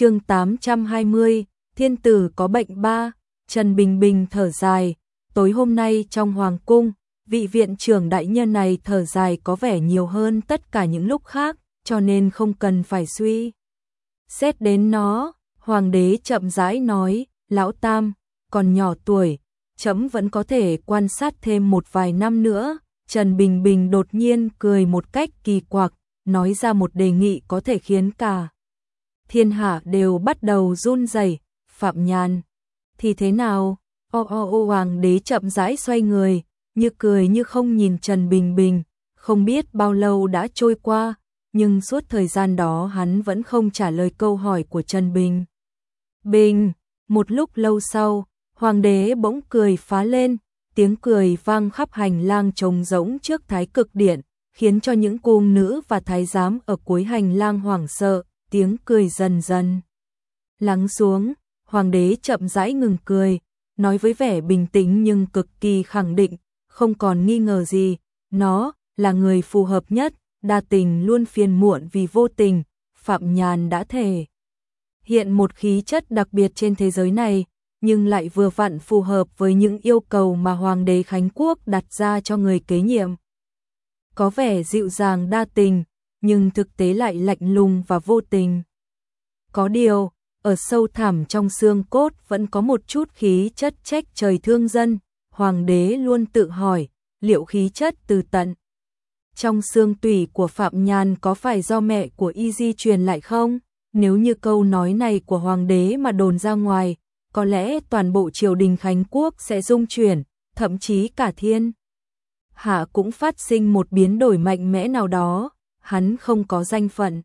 chương 820, thiên tử có bệnh ba, Trần Bình Bình thở dài, tối hôm nay trong Hoàng Cung, vị viện trưởng đại nhân này thở dài có vẻ nhiều hơn tất cả những lúc khác, cho nên không cần phải suy. Xét đến nó, Hoàng đế chậm rãi nói, Lão Tam, còn nhỏ tuổi, chấm vẫn có thể quan sát thêm một vài năm nữa. Trần Bình Bình đột nhiên cười một cách kỳ quặc, nói ra một đề nghị có thể khiến cả thiên hạ đều bắt đầu run rẩy. Phạm Nhàn, thì thế nào? O o o hoàng đế chậm rãi xoay người, như cười như không nhìn Trần Bình Bình, không biết bao lâu đã trôi qua, nhưng suốt thời gian đó hắn vẫn không trả lời câu hỏi của Trần Bình. Bình, một lúc lâu sau, hoàng đế bỗng cười phá lên, tiếng cười vang khắp hành lang trống rỗng trước thái cực điện, khiến cho những cung nữ và thái giám ở cuối hành lang hoảng sợ, tiếng cười dần dần lắng xuống, hoàng đế chậm rãi ngừng cười, nói với vẻ bình tĩnh nhưng cực kỳ khẳng định, không còn nghi ngờ gì, nó là người phù hợp nhất, đa tình luôn phiền muộn vì vô tình, Phạm Nhàn đã thể hiện một khí chất đặc biệt trên thế giới này, nhưng lại vừa vặn phù hợp với những yêu cầu mà Hoàng đế Khánh Quốc đặt ra cho người kế nhiệm. Có vẻ dịu dàng đa tình, nhưng thực tế lại lạnh lùng và vô tình. Có điều, ở sâu thẳm trong xương cốt vẫn có một chút khí chất trách trời thương dân, hoàng đế luôn tự hỏi, liệu khí chất từ tận trong xương tủy của Phạm Nhàn có phải do mẹ của y di truyền lại không? Nếu như câu nói này của hoàng đế mà đồn ra ngoài, có lẽ toàn bộ triều đình Khánh Quốc sẽ rung chuyển, thậm chí cả thiên. Hạ cũng phát sinh một biến đổi mạnh mẽ nào đó, hắn không có danh phận.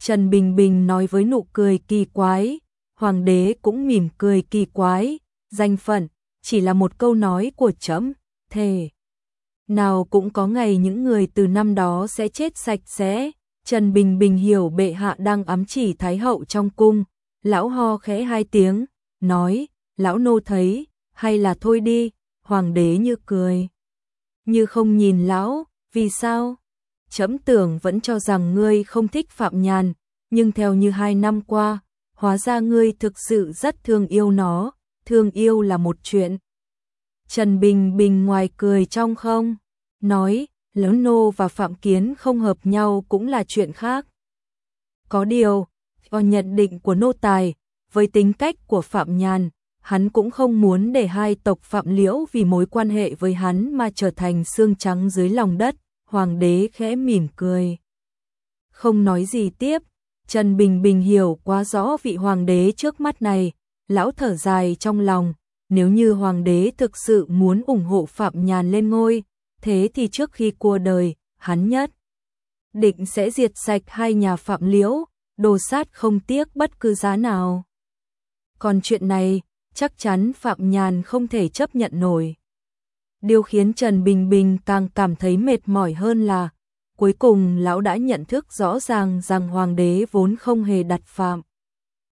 Trần Bình Bình nói với nụ cười kỳ quái, hoàng đế cũng mỉm cười kỳ quái, danh phận, chỉ là một câu nói của chấm, thề. Nào cũng có ngày những người từ năm đó sẽ chết sạch sẽ, Trần Bình Bình hiểu bệ hạ đang ám chỉ Thái Hậu trong cung, lão ho khẽ hai tiếng, nói, lão nô thấy, hay là thôi đi, hoàng đế như cười. Như không nhìn lão, vì sao? Chấm tưởng vẫn cho rằng ngươi không thích Phạm Nhàn, nhưng theo như hai năm qua, hóa ra ngươi thực sự rất thương yêu nó, thương yêu là một chuyện. Trần Bình Bình ngoài cười trong không, nói, lớn nô và Phạm Kiến không hợp nhau cũng là chuyện khác. Có điều, do nhận định của nô tài, với tính cách của Phạm Nhàn, hắn cũng không muốn để hai tộc Phạm Liễu vì mối quan hệ với hắn mà trở thành xương trắng dưới lòng đất hoàng đế khẽ mỉm cười. Không nói gì tiếp, Trần Bình Bình hiểu quá rõ vị hoàng đế trước mắt này, lão thở dài trong lòng, nếu như hoàng đế thực sự muốn ủng hộ Phạm Nhàn lên ngôi, thế thì trước khi qua đời, hắn nhất định sẽ diệt sạch hai nhà Phạm Liễu, đồ sát không tiếc bất cứ giá nào. Còn chuyện này, chắc chắn Phạm Nhàn không thể chấp nhận nổi. Điều khiến Trần Bình Bình càng cảm thấy mệt mỏi hơn là, cuối cùng lão đã nhận thức rõ ràng rằng hoàng đế vốn không hề đặt phạm.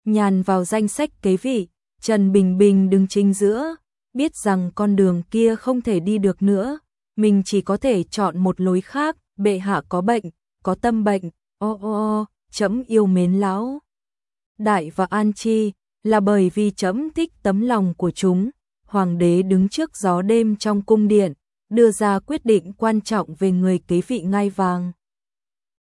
Nhàn vào danh sách kế vị, Trần Bình Bình đứng chính giữa, biết rằng con đường kia không thể đi được nữa, mình chỉ có thể chọn một lối khác, bệ hạ có bệnh, có tâm bệnh, o o o, chấm yêu mến lão. Đại và An Chi, là bởi vì chấm thích tấm lòng của chúng hoàng đế đứng trước gió đêm trong cung điện, đưa ra quyết định quan trọng về người kế vị ngai vàng.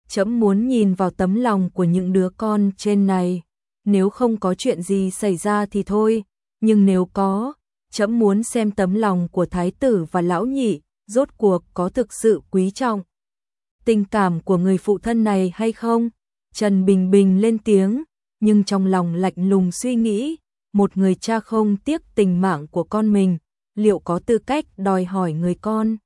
Chấm muốn nhìn vào tấm lòng của những đứa con trên này, nếu không có chuyện gì xảy ra thì thôi, nhưng nếu có, chấm muốn xem tấm lòng của thái tử và lão nhị, rốt cuộc có thực sự quý trọng. Tình cảm của người phụ thân này hay không? Trần Bình Bình lên tiếng, nhưng trong lòng lạnh lùng suy nghĩ, một người cha không tiếc tình mạng của con mình, liệu có tư cách đòi hỏi người con?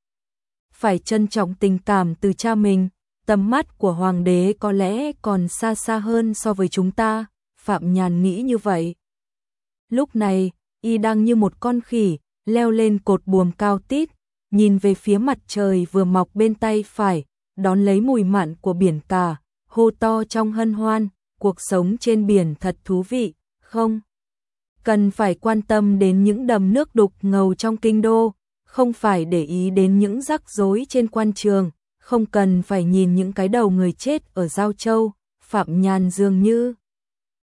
Phải trân trọng tình cảm từ cha mình, tầm mắt của hoàng đế có lẽ còn xa xa hơn so với chúng ta, Phạm Nhàn nghĩ như vậy. Lúc này, y đang như một con khỉ, leo lên cột buồm cao tít, nhìn về phía mặt trời vừa mọc bên tay phải, đón lấy mùi mặn của biển cả, hô to trong hân hoan, cuộc sống trên biển thật thú vị, không? Cần phải quan tâm đến những đầm nước đục ngầu trong kinh đô, không phải để ý đến những rắc rối trên quan trường, không cần phải nhìn những cái đầu người chết ở Giao Châu, Phạm Nhàn dường như.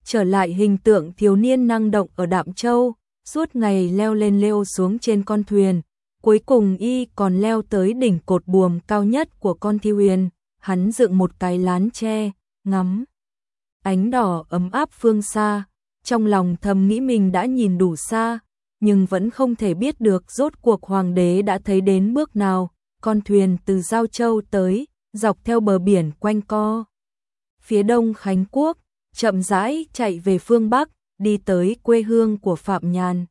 Trở lại hình tượng thiếu niên năng động ở Đạm Châu, suốt ngày leo lên leo xuống trên con thuyền, cuối cùng y còn leo tới đỉnh cột buồm cao nhất của con thi huyền, hắn dựng một cái lán tre, ngắm. Ánh đỏ ấm áp phương xa, trong lòng thầm nghĩ mình đã nhìn đủ xa, nhưng vẫn không thể biết được rốt cuộc hoàng đế đã thấy đến bước nào, con thuyền từ Giao Châu tới, dọc theo bờ biển quanh co. Phía đông Khánh Quốc, chậm rãi chạy về phương Bắc, đi tới quê hương của Phạm Nhàn.